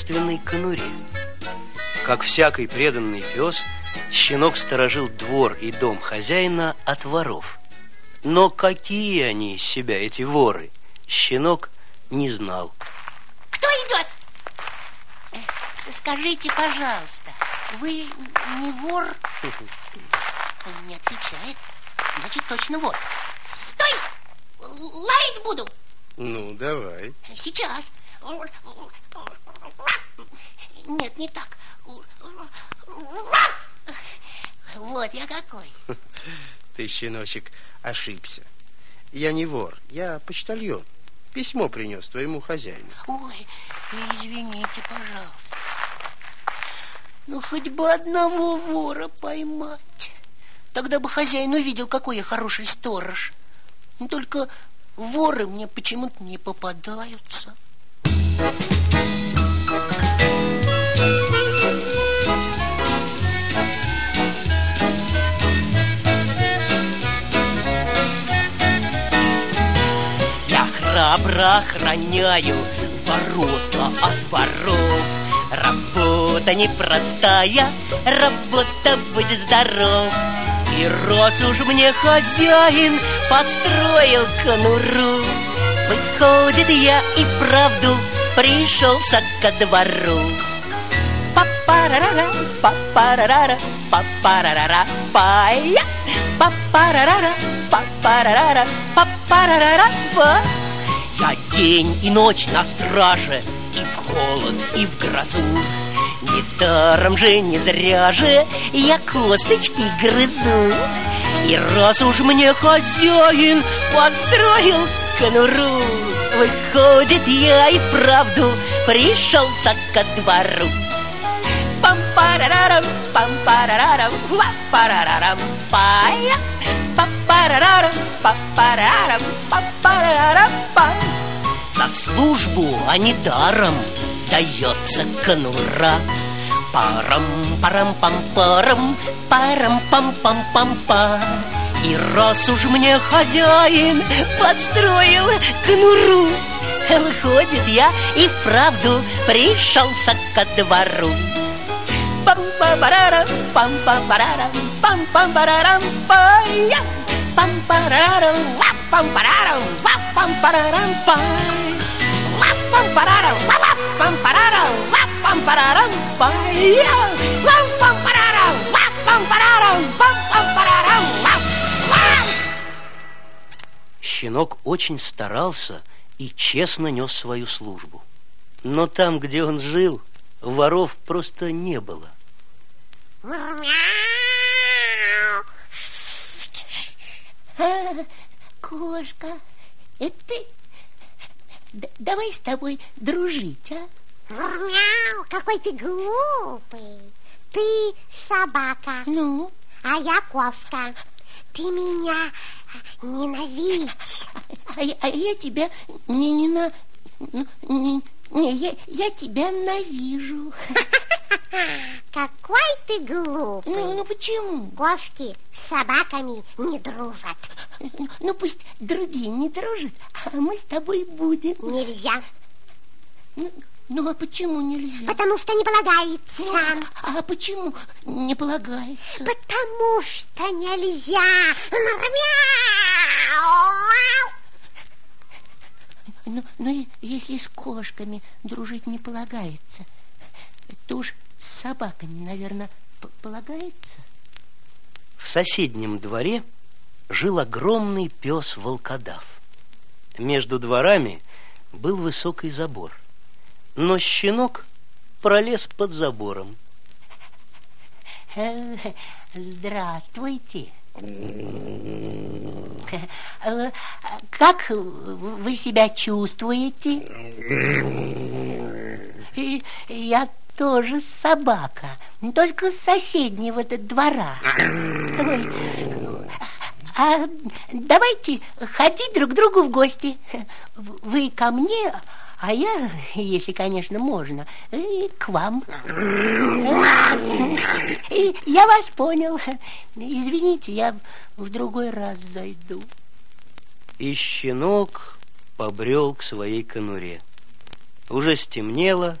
собственной конуре. Как всякий преданный пес, щенок сторожил двор и дом хозяина от воров. Но какие они из себя, эти воры, щенок не знал. Кто идет? Скажите, пожалуйста, вы не вор? Он не отвечает. Значит, точно вор. Стой! Лаять буду. Ну, давай. Сейчас. Нет, не так. Вот я какой. Ты, щеночек, ошибся. Я не вор, я почтальон. Письмо принес твоему хозяину. Ой, извините, пожалуйста. Ну, хоть бы одного вора поймать. Тогда бы хозяин увидел, какой я хороший сторож. Только воры мне почему-то не попадаются. Я храбро охраняю ворота от воров. Работа непростая, работа быть здоров. И раз уж мне хозяин построил конуру, Выходит, я и вправду пришелся ко двору. Папарара, папарара, папарара, пая, папарара, папарара, папарара, па. Я день и ночь на страже, и в холод, и в грозу. Недаром же, не зря же я косточки грызу. И раз уж мне хозяин построил конуру, Выходит, я и вправду пришелся ко двору. Пам-парарарам, пам-парарарам, ва-парарарам, пая. Пам-парарарам, пам-парарарам, пам-парарарам, пам. За службу, а не даром, дается конура. Парам-парам-пам-парам, парам-пам-пам-пам-па. И раз уж мне хозяин построил конуру, Выходит, я и вправду пришелся ко двору. Пам-пам-парарам, пам-пам-парарам, пам-пам-парарам, пая. Пам-парарам, ваф-пам-парарам, ваф-пам-парарам, пай. Ваф-пам-парарам, ваф-пам-парарам, ваф-пам-парарам, пая. Ваф-пам-парарам, ваф-пам-парарам, ваф-пам-парарам, ваф. Щенок очень старался и честно нес свою службу. Но там, где он жил, воров просто не было. Кошка, это ты? Д- давай с тобой дружить, а? Мяу, какой ты глупый. Ты собака, Ну, а я кошка. Ты меня ненавидь. а, я- а я тебя не, не на... Не, не, я, я тебя навижу. Какой ты глупый. Ну, ну почему? Кошки с собаками не дружат. Ну пусть другие не дружат, а мы с тобой будем. Нельзя, Ну, ну а почему нельзя? потому что не полагается. А почему не полагается? Потому что нельзя. Ну, ну и если с кошками дружить не полагается, то уж с собаками, наверное, полагается. В соседнем дворе жил огромный пес волкодав. Между дворами был высокий забор. Но щенок пролез под забором. Здравствуйте. Как вы себя чувствуете? Я тоже собака, только с соседнего двора. Ой, А давайте ходить друг к другу в гости. Вы ко мне, а я, если, конечно, можно, и к вам. И Я вас понял. Извините, я в другой раз зайду. И щенок побрел к своей конуре. Уже стемнело,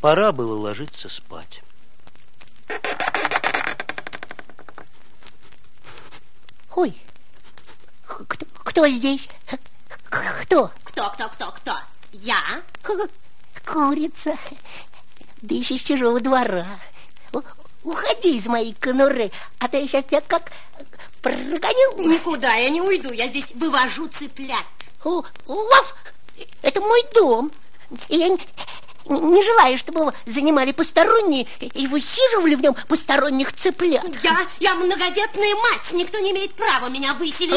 пора было ложиться спать. Ой, кто, кто здесь? Кто? Кто, кто, кто, кто? Я? Курица. Еще с чужого двора. Уходи из моей конуры, а то я сейчас тебя как прогоню. Никуда я не уйду, я здесь вывожу цыплят. Ваф, это мой дом. И я не желаю, чтобы его занимали посторонние и высиживали в нем посторонних цыплят. Я, я многодетная мать, никто не имеет права меня выселить.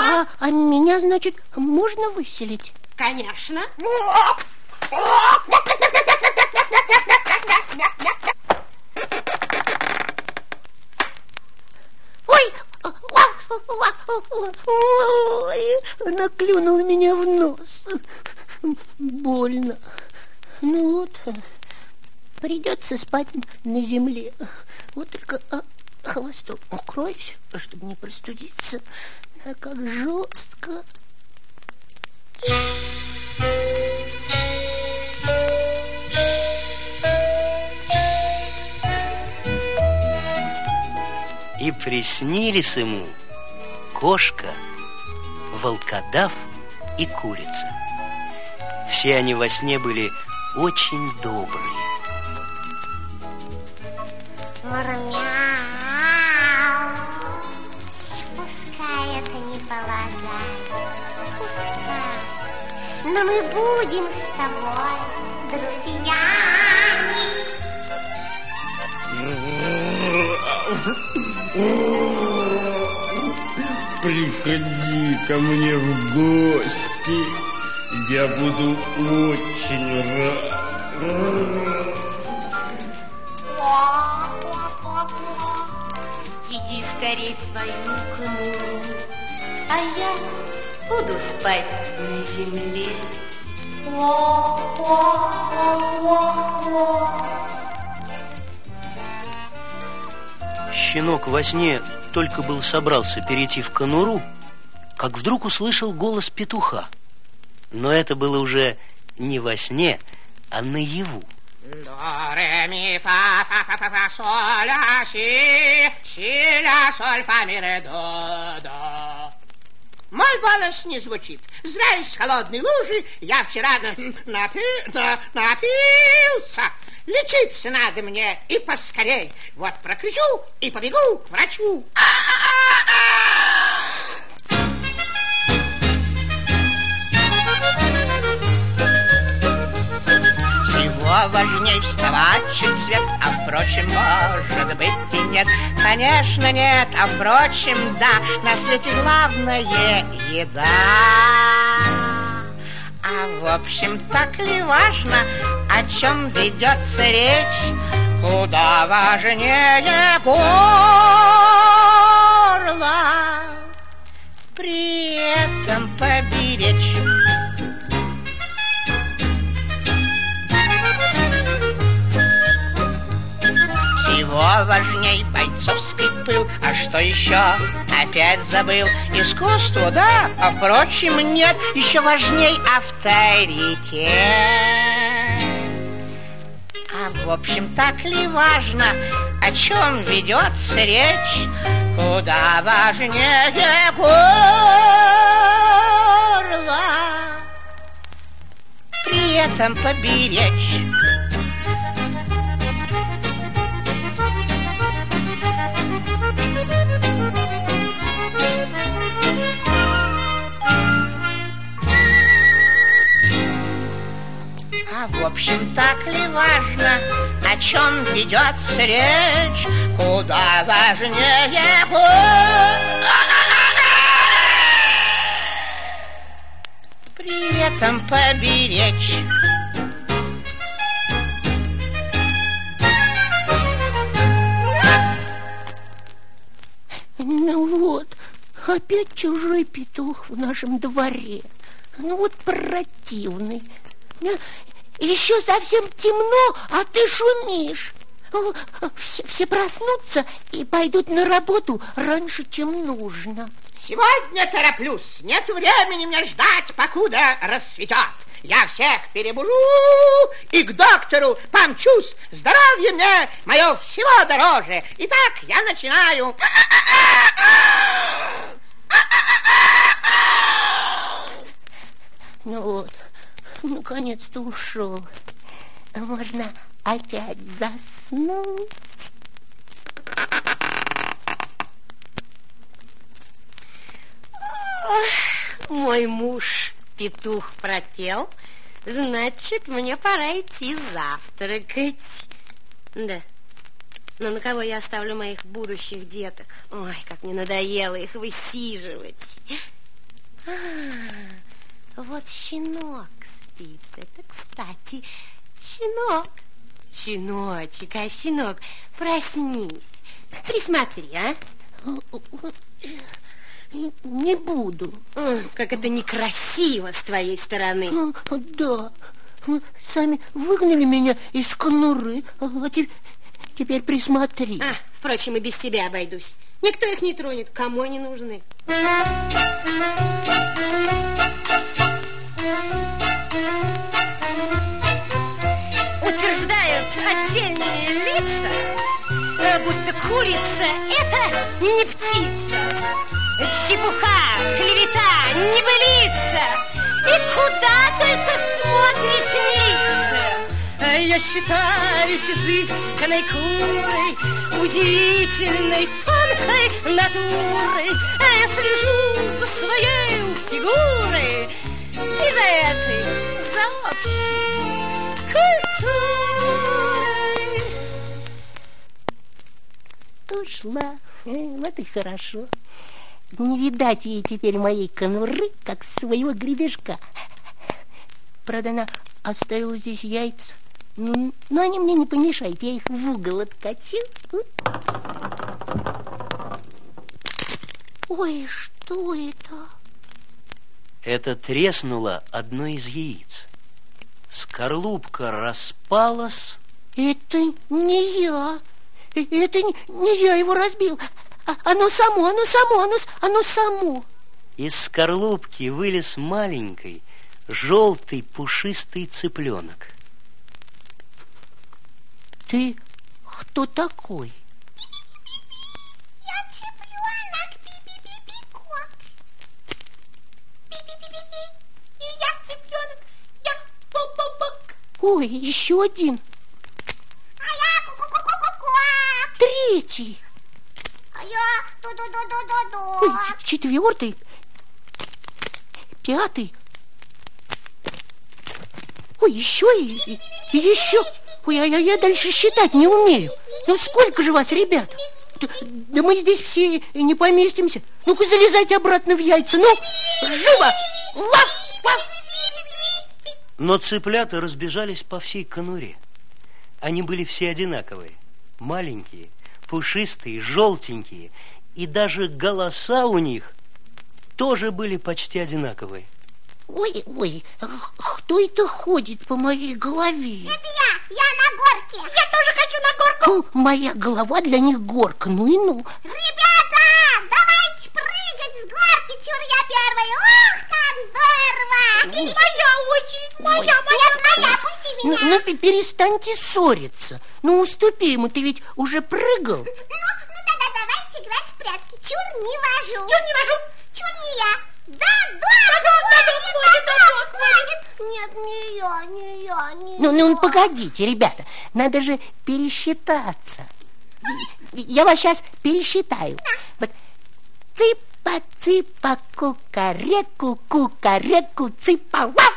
А, а меня, значит, можно выселить? Конечно. Ой, клюнула меня в нос. Больно. Ну вот, придется спать на земле. Вот только а, хвостом укроюсь, чтобы не простудиться. А как жестко. И приснились ему кошка, волкодав и курица. Все они во сне были очень добрые. Мурмяу. Пускай это не полагается, пускай. Но мы будем с тобой друзьями. Приходи ко мне в гости. Я буду очень рад. Иди скорей в свою конуру, а я буду спать на земле. Щенок во сне только был собрался перейти в конуру, как вдруг услышал голос петуха. Но это было уже не во сне, а наяву. До, ре, ми, фа, фа, фа, фа, фа, соль, ля, си, си, ля, соль, фа, ми, ре, до, до. Мой голос не звучит. Зря из холодной лужи я вчера на, напи, на, напился. Лечиться надо мне и поскорей. Вот прокричу и побегу к врачу. Всего важней вставать чуть свет, а впрочем, может быть и нет. Конечно, нет, а впрочем, да, на свете главное еда. А в общем, так ли важно, о чем ведется речь? Куда важнее горло при этом поберечь. Важней бойцовский пыл. А что еще? Опять забыл. Искусство, да, а впрочем нет. Еще важней авторитет. А в общем, так ли важно О чем ведется речь? Куда важнее горло. При этом поберечь в общем, так ли важно, о чем ведется речь? Куда важнее го- При этом поберечь Ну вот, опять чужой петух в нашем дворе. Ну вот противный. Еще совсем темно, а ты шумишь. все, все проснутся и пойдут на работу раньше, чем нужно. Сегодня тороплюсь. Нет времени мне ждать, покуда рассветет. Я всех перебужу и к доктору помчусь. Здоровье мне мое всего дороже. Итак, я начинаю. Ну вот, наконец-то ушел. Можно опять заснуть. Мой муж петух пропел, значит, мне пора идти завтракать. Да. Но на кого я оставлю моих будущих деток? Ой, как мне надоело их высиживать. А, вот щенок спит. Это кстати. Щенок. Щеночек, а щенок, проснись. Присмотри, а? Не буду. Как это некрасиво с твоей стороны. Да. Сами выгнали меня из конуры, а теперь присмотри. А, впрочем, и без тебя обойдусь. Никто их не тронет, кому они нужны. Курица – это не птица. Чепуха, клевета, небылица. И куда только смотрит милиция Я считаюсь изысканной курой Удивительной тонкой натурой. Я слежу за своей фигурой. И за этой, за общей культурой Ушла, вот и хорошо. Не видать ей теперь моей конуры, как своего гребешка. Правда, она оставила здесь яйца. Но они мне не помешают, я их в угол откачу. Ой, что это? Это треснуло одно из яиц. Скорлупка распалась. Это не я. Это не я его разбил. А, оно само, оно само, оно, оно само. Из скорлупки вылез маленький, желтый, пушистый цыпленок. Ты кто такой? Я цыпленок, пи-пи-пи-пи-кот. Пи-пи-пи-пи-пи. И я цыпленок, я пу-пу-пук. Ой, еще один. А я ку-ку-ку-ку-ку. Третий. А я ду-ду-ду-ду-ду-ду. Ой, четвертый, пятый. Ой, еще и, и, и еще. Ой, а я, я дальше считать не умею. Ну, сколько же вас, ребята? Да, мы здесь все не поместимся. Ну-ка, залезайте обратно в яйца. Ну, живо! Лав, лав! Но цыплята разбежались по всей конуре. Они были все одинаковые, маленькие, пушистые, желтенькие, и даже голоса у них тоже были почти одинаковые. Ой, ой, кто это ходит по моей голове? Это я, я на горке. Я тоже хочу на горку. Моя голова для них горка, ну и ну. Ребята, давайте прыгать с горки, чур я первая. Моя очередь, моя, моя, моя, пусти Ну, меня. ну, перестаньте ссориться. Ну, уступи ему, ты ведь уже прыгал. Ну, ну тогда давайте играть в прятки. Чур не вожу. Чур не вожу. Чур не я. Да, дорого, дорого, Нет, не я, не я, не Ну, я. ну, погодите, ребята, надо же пересчитаться. Я вас сейчас пересчитаю. Вот. Цыпа, цыпа, кукареку, кукареку, цыпа, я.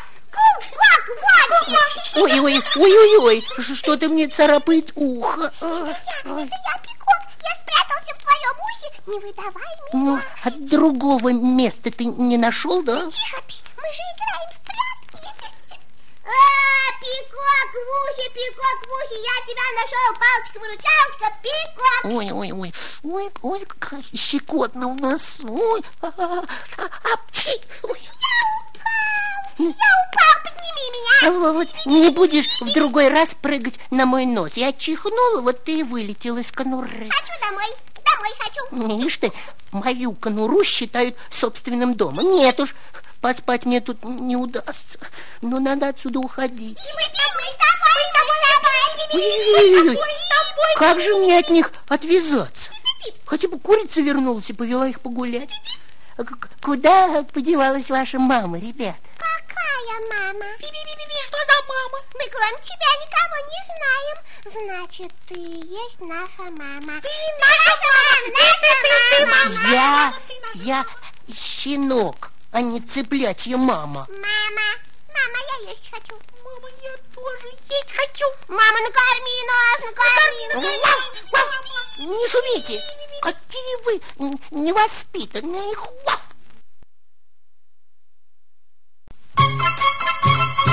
Ой, ой, ой, ой, ой, что-то мне царапает ухо. А, Я, это я, Пикок. Я спрятался в твоем ухе. Не выдавай меня. Ну, от другого места ты не нашел, да? Тихо, мы же играем в прятки. А, Пикок в ухе, Пикок в ухе. Я тебя нашел, палочка-выручалочка, Пикок. Ой, ой, ой, ой, ой, как щекотно у нас. Ой, а, а, а, апчи. Ой. Я упал, поднимись. обними меня. А вот не будешь в другой раз прыгать на мой нос. Я чихнула, вот ты и вылетел из конуры. Хочу домой, домой хочу. Видишь ты, мою конуру считают собственным домом. Нет уж, поспать мне тут не удастся. Но надо отсюда уходить. Мы с тобой, с тобой, с тобой, с тобой. Ой-ой-ой, как же мне от них отвязаться? Хотя бы курица вернулась и повела их погулять. Куда подевалась ваша мама, ребят? Какая мама? Что за мама? Мы кроме тебя никого не знаем. Значит, ты есть наша мама. Ты наша мама, наша мама. Я, я щенок, а не цыплячья мама. Мама, мама, я есть хочу. Мама, я тоже есть хочу. Мама, накорми нас, накорми нас. Не шумите! Какие вы невоспитанные! Хуав! Редко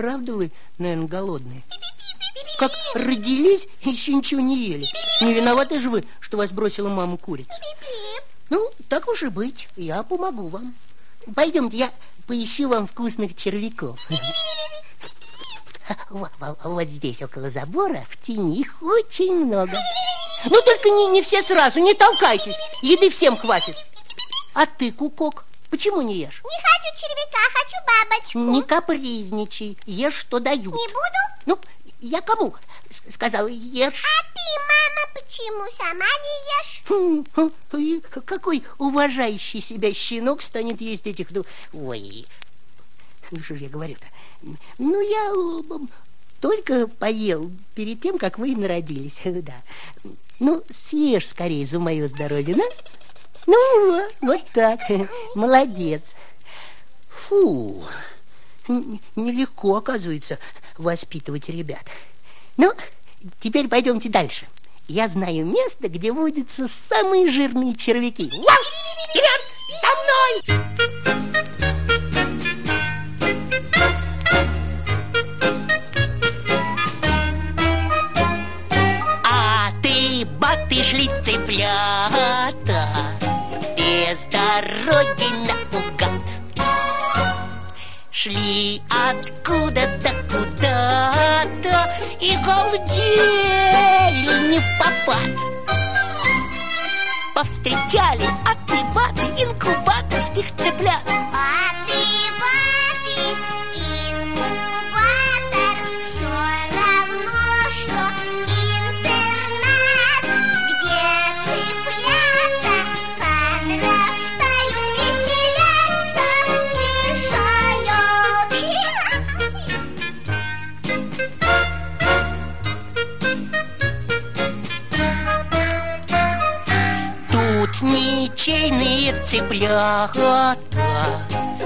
правда вы, наверное, голодные? Как родились, еще ничего не ели. Не виноваты же вы, что вас бросила мама курица. Ну, так уж и быть, я помогу вам. Пойдемте, я поищу вам вкусных червяков. Вот, вот- здесь, около забора, в тени их очень много. Ну, только не, не все сразу, не толкайтесь. Еды всем хватит. А ты, Кукок, почему не ешь? Не хочу червяка, хочу бабочку. Не капризничай, ешь, что дают. Не буду? Ну, я кому с- сказала, ешь? А ты, мама, почему сама не ешь? Хм, и к- Какой уважающий себя щенок станет есть этих... ну, Ой, ну что же я говорю-то? Ну, я э, только поел перед тем, как вы народились, да. Ну, съешь скорее за мое здоровье, да? Ну, вот, так, молодец. Фу, нелегко, оказывается, воспитывать ребят. Ну, теперь пойдемте дальше. Я знаю место, где водятся самые жирные червяки. Вперед! За мной! А ты, баты, шли цыплята Без дороги наугад Шли откуда-то куда-то И галдели не в попад. Повстречали от инкубаторских цыплят. А цыплята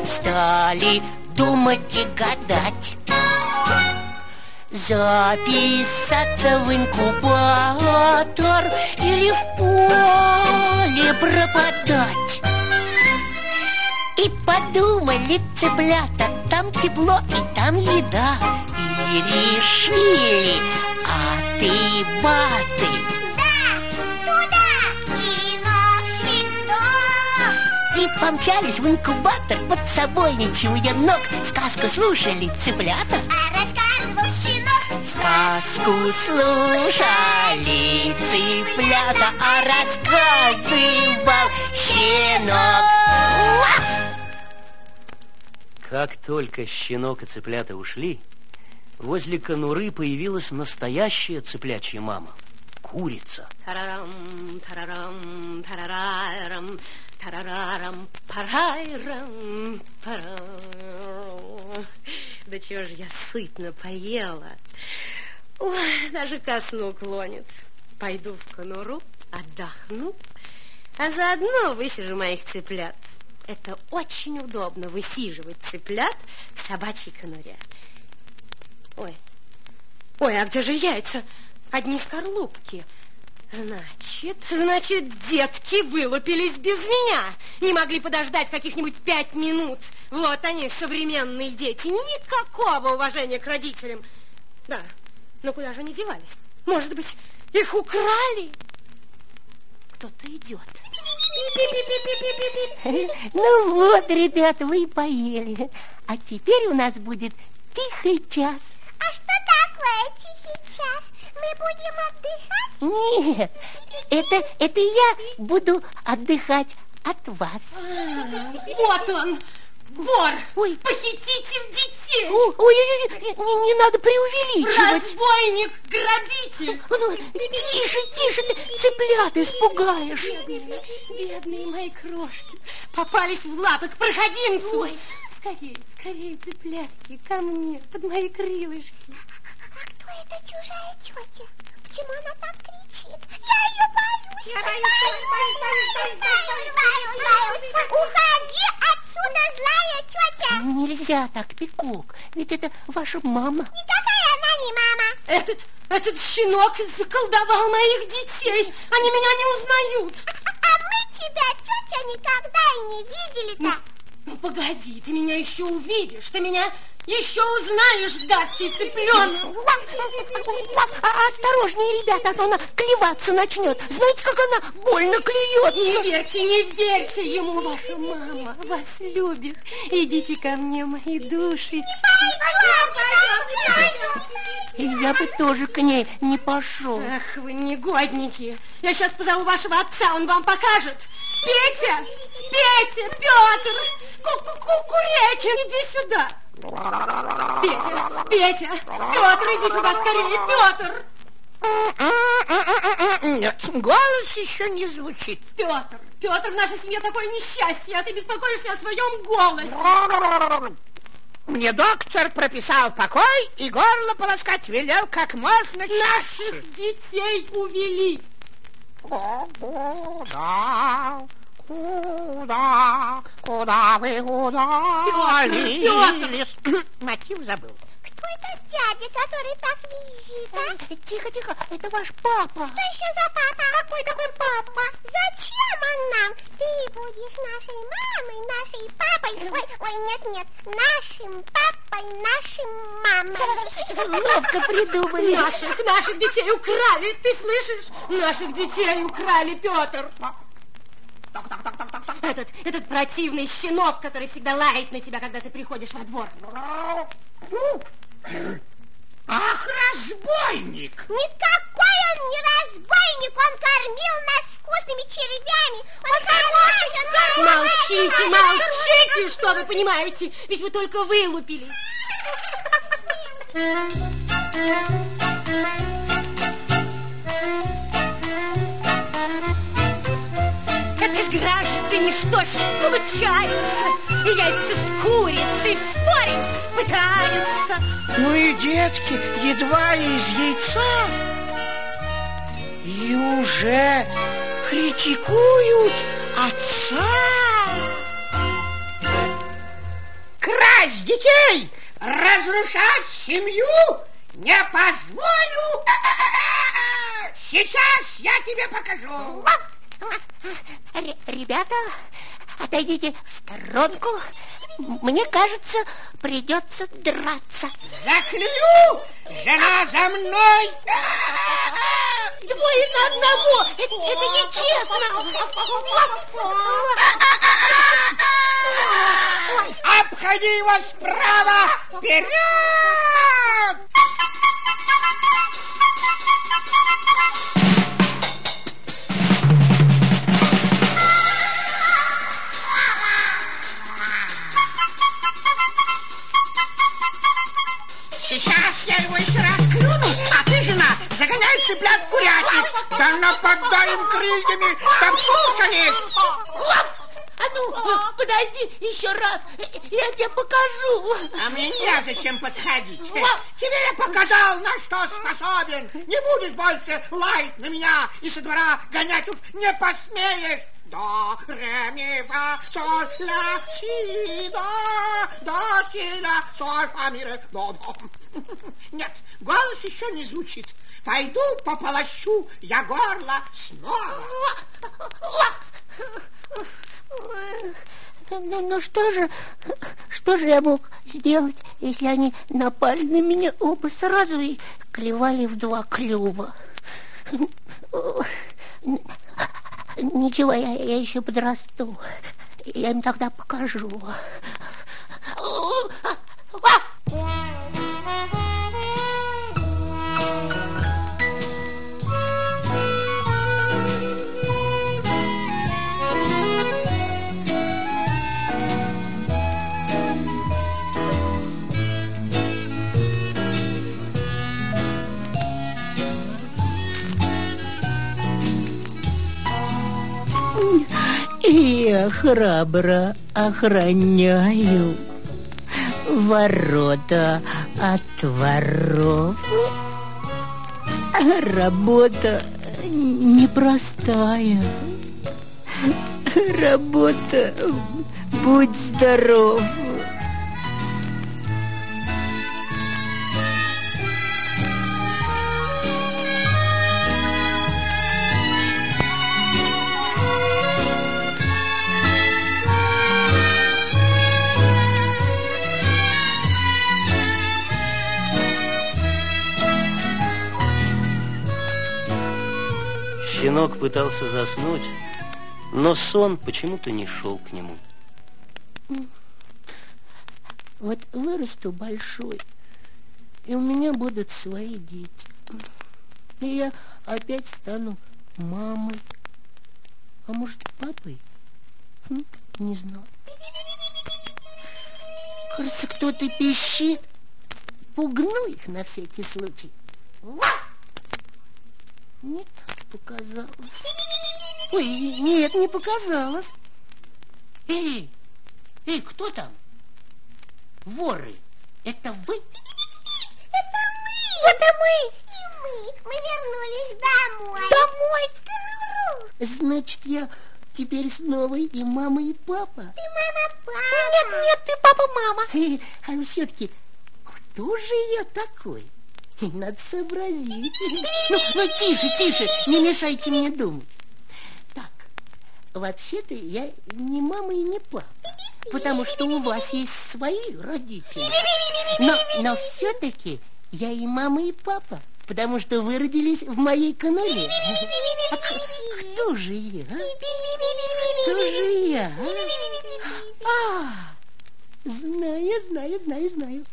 Стали думать и гадать. Записаться в инкубатор Или в поле пропадать. И подумали цыплята Там тепло и там еда. И решили А ты, баты и помчались в инкубатор Под собой ничего ног. Сказку слушали цыплята. А рассказывал щенок. Сказку слушали цыплята А рассказывал щенок. Как только щенок и цыплята ушли, возле конуры появилась настоящая цыплячья мама. Курица. Тарарам, тарарам, тарарарам, тарарарам, парайрам, парам. Да чего ж я сытно поела. Ой, даже ко сну клонит. Пойду в конуру, отдохну, а заодно высижу моих цыплят. Это очень удобно высиживать цыплят в собачьей конуре. Ой, ой, а где же яйца? Одни скорлупки. Значит, значит, детки вылупились без меня. Не могли подождать каких-нибудь пять минут. Вот они, современные дети. Никакого уважения к родителям. Да, но куда же они девались? Может быть, их украли? Кто-то идет. Ну вот, ребята, вы и поели А теперь у нас будет тихий час А что такое тихий час? Мы будем отдыхать? Нет, это, это я буду отдыхать от вас Вот он, вор, Ой. похититель детей, Ой, ой, ой, не, не надо преувеличивать разбойник, грабитель. Ну, тише, тише, ты цыплят испугаешь Бедные, бедные мои крошки попались в лапы к проходимцу. Ой. Скорее, скорее, цыплятки, ко мне, под мои крылышки. А кто эта чужая тетя? Почему она так кричит? Я ее боюсь! Я боюсь, боюсь, боюсь, боюсь, боюсь! Уходи отсюда, злая тетя! Нельзя так, Пикок, ведь это ваша мама Никакая она не мама! Этот, этот щенок заколдовал моих детей. Они меня не узнают. А мы тебя, тетя, никогда и не видели-то! Ну, погоди, ты меня еще увидишь. Ты меня еще узнаешь, гадкий цыпленок. А- Осторожнее, ребята, а то она клеваться начнет Знаете, как она больно Не клюется верьте, не верьте ему, ваша мама вас любит. Идите ко мне, мои душечки. И я бы тоже к ней не пошел Ах, вы негодники. Я сейчас позову вашего отца, он вам покажет. Петя! Петя! Петр! Ку-ку-ку-курекин, иди сюда! Петя! Петя! Петр, иди сюда скорее! Петр! Нет, голос еще не звучит. Петр! Петр, в нашей семье такое несчастье, а ты беспокоишься о своем голосе. Мне доктор прописал покой и горло полоскать велел как можно чаще. Наших детей увели. Куда, куда, куда вы удалились? Мотив забыл. Кто это дядя, который так визжит, а? Тихо, тихо, это ваш папа Что еще за папа? Какой такой папа? Зачем он нам? Ты будешь нашей мамой, нашей папой. Ой, ой, нет, нет, нашим папой, нашим мамой. Ловко придумали Наших, наших детей украли, ты слышишь? Наших детей украли, Петр. Этот, этот противный щенок, который всегда лает на тебя, когда ты приходишь во двор. Ах, разбойник! Никакой он не разбойник, он кормил нас вкусными червями. Он хороший, он хороший. Молчите, молчите, что вы понимаете? Ведь вы только вылупились. Это ж, граждане, что ж получается? И яйца с курицей спорить пытаются. Ну и детки едва из яйца И уже критикуют отца Красть детей, разрушать семью не позволю. Сейчас я тебе покажу. Ребята, отойдите в сторонку Мне кажется, придется драться Заклюю, жена за мной. Двое на одного. Это нечестно. Обходи его справа! Вперед! Цыплят в курятник. Да нападай им крыльями, чтоб слушались. А ну, подойди еще раз, я тебе покажу. А мне незачем подходить. Тебе я показал, на что способен. Не будешь больше лаять на меня и со двора гонять уж не посмеешь. До, ре, ми, фа, соль, ля, си, до, до, си, ля, соль, фа, ми, ре, до, до. Нет, голос еще не звучит. Пойду пополощу я горло снова. Ну, ну что же, что же я мог сделать, если они напали на меня оба сразу и клевали в два клюва? Ничего, я, я еще подрасту. Я им тогда покажу. Храбро охраняю ворота от воров. Работа непростая. Работа, будь здоров. Щенок пытался заснуть, но сон почему-то не шел к нему. Вот вырасту большой, и у меня будут свои дети. И я опять стану мамой. А может, папой? Хм, не знаю. Кажется, кто-то пищит. Пугну их на всякий случай. Нет, показалось. Ой, нет, не показалось. Эй, эй, кто там? Воры, это вы? Это мы! Это мы! И мы! Мы вернулись домой! Домой? Конуру! Значит, я теперь снова и мама, и папа? Ты мама, папа! Нет, нет, ты папа, мама. А все-таки, кто же я такой? Надо сообразить. Ну, ну, тише, тише, не мешайте мне думать. Так, вообще-то я не мама и не папа, потому что у вас есть свои родители. Но, но все-таки я и мама, и папа, потому что вы родились в моей конуре. А к- кто же я? а? Кто же я? а? А, знаю, знаю, знаю, знаю.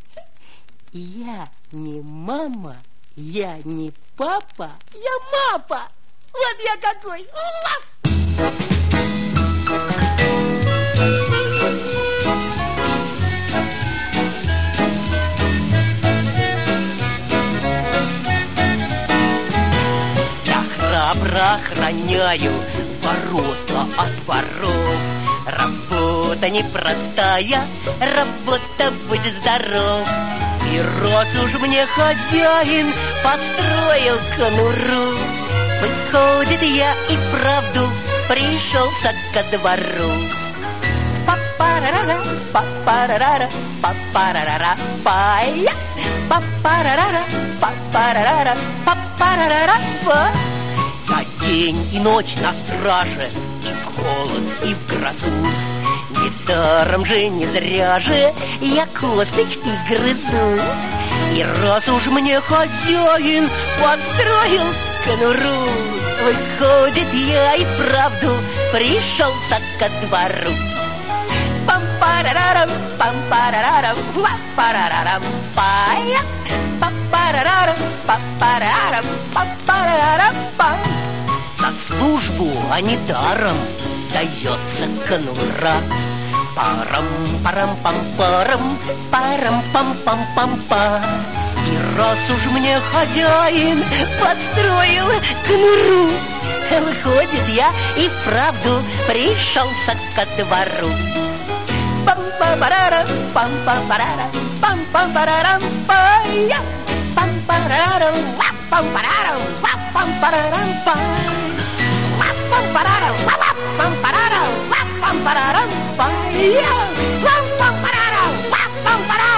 Я не мама, я не папа, я мапа. Вот я какой. Я храбро охраняю ворота от воров. Работа непростая, работа будь здоров. И раз уж мне хозяин построил конуру, Выходит, я и правду пришелся ко двору. Па-парарара, па-парарара, па-парарара, пая. Па-парарара, па-парарара, па-парарара, па. Я день и ночь на страже, и в холод, и в грозу. Недаром же, не зря же я косточки грызу. И раз уж мне хозяин построил конуру, Выходит, я и вправду пришелся ко двору. Пам-парарарам, пам-парарарам, пам-парарарам, пая. Пам-парарарам, пам-парарарам, пам-парарарам, пам. За службу, а не даром, дается конура. Парам, парам, пам, парам, парам, пам, пам, пам, па. И раз уж мне хозяин построил конуру, Выходит, я и вправду пришелся ко двору. Пам-пам-парара, пам-пам-парара, пам-пам-парарам, пая. Пам-парарам, pam pararam, pam pararam, pam, pam pararam, pam pam pararam, pam pam pararam.